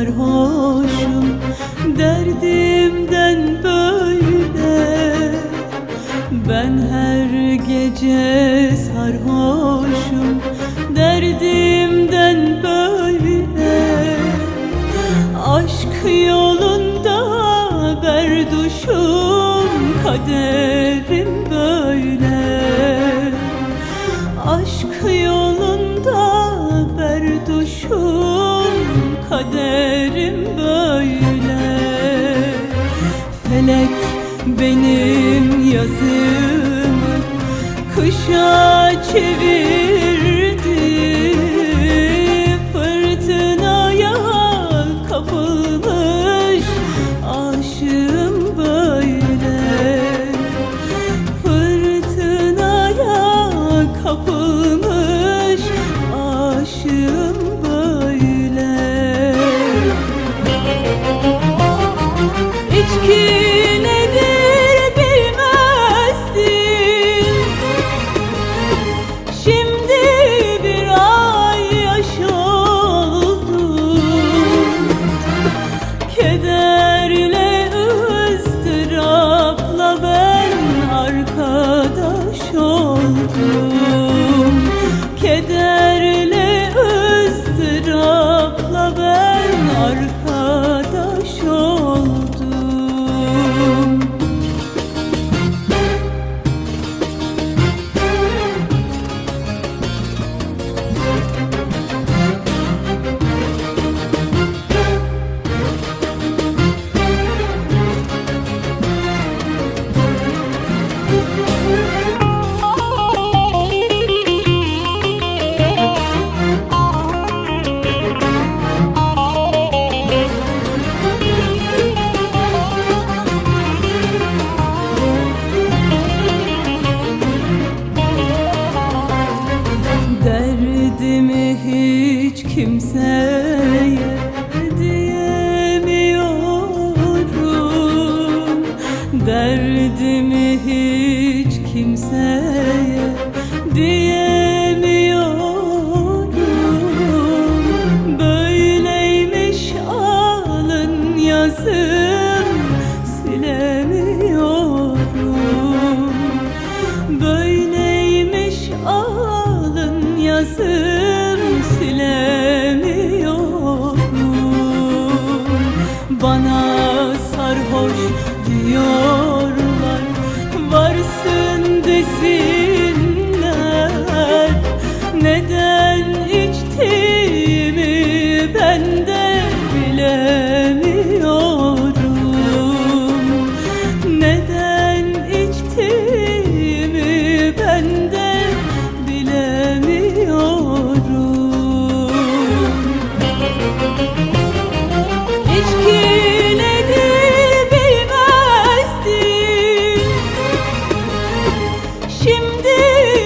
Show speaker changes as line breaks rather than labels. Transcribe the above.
sarhoşum Derdimden böyle. Ben her gece sarhoşum Derdimden böyle. Aşk yolunda berduşum kader Kaderim böyle. Felek benim yazımı kışa çevirdi arkadaş oldum. Kederle diyemiyorum. Derdimi hiç kimseye diyemiyorum. Böyleymiş alın yazım silemiyorum. Böyleymiş alın yazım silemiyorum Şimdi